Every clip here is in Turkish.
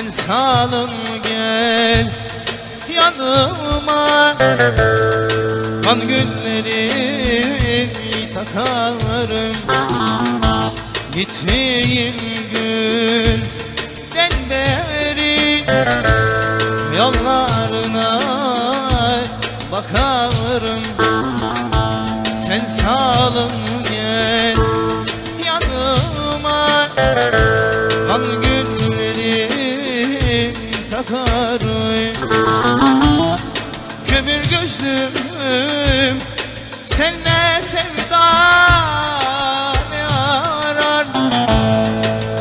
Sen salın gel yanıma. Kan gülleri takarım. Gittiğim günden beri Yollarına bakarım. Sen salın Kömür gözlüm Senle sevda ne arar?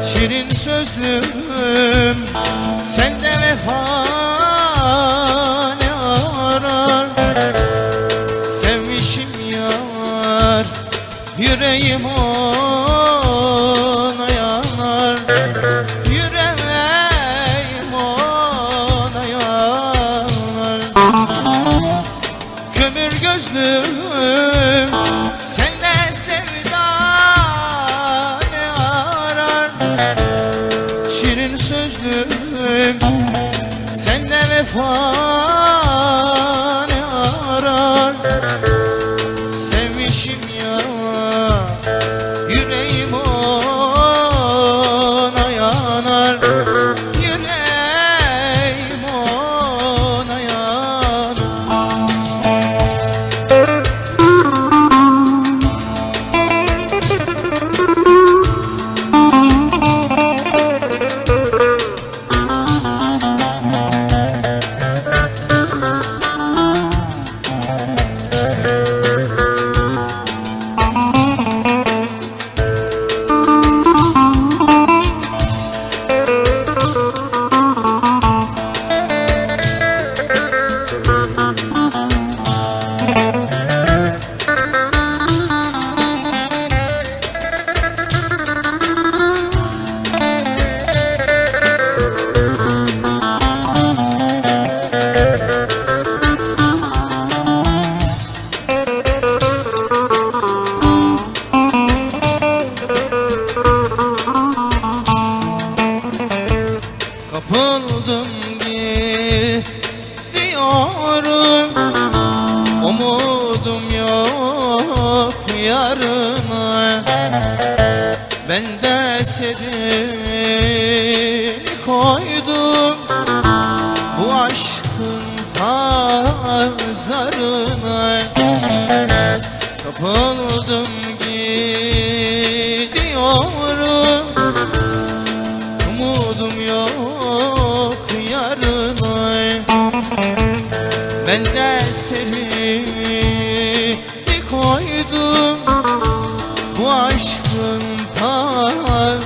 Şirin sözlüm Sende vefa ne arar? Sevmişim yar Yüreğim ona gidiyorum Umudum yok yarına Ben de seni koydum Bu aşkın pazarına. Kapıldım aşkın pazarına.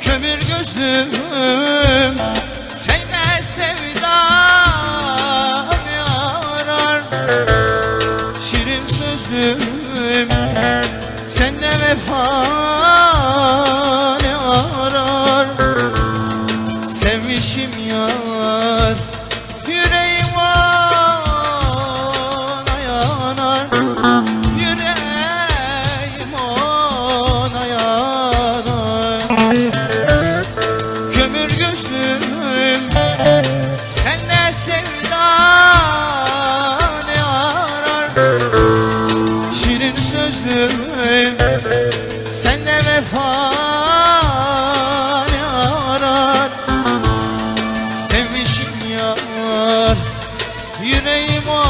Kömür gözlüm sözlüm Sende vefa ne arar Sevmişim yar. Yüreğim o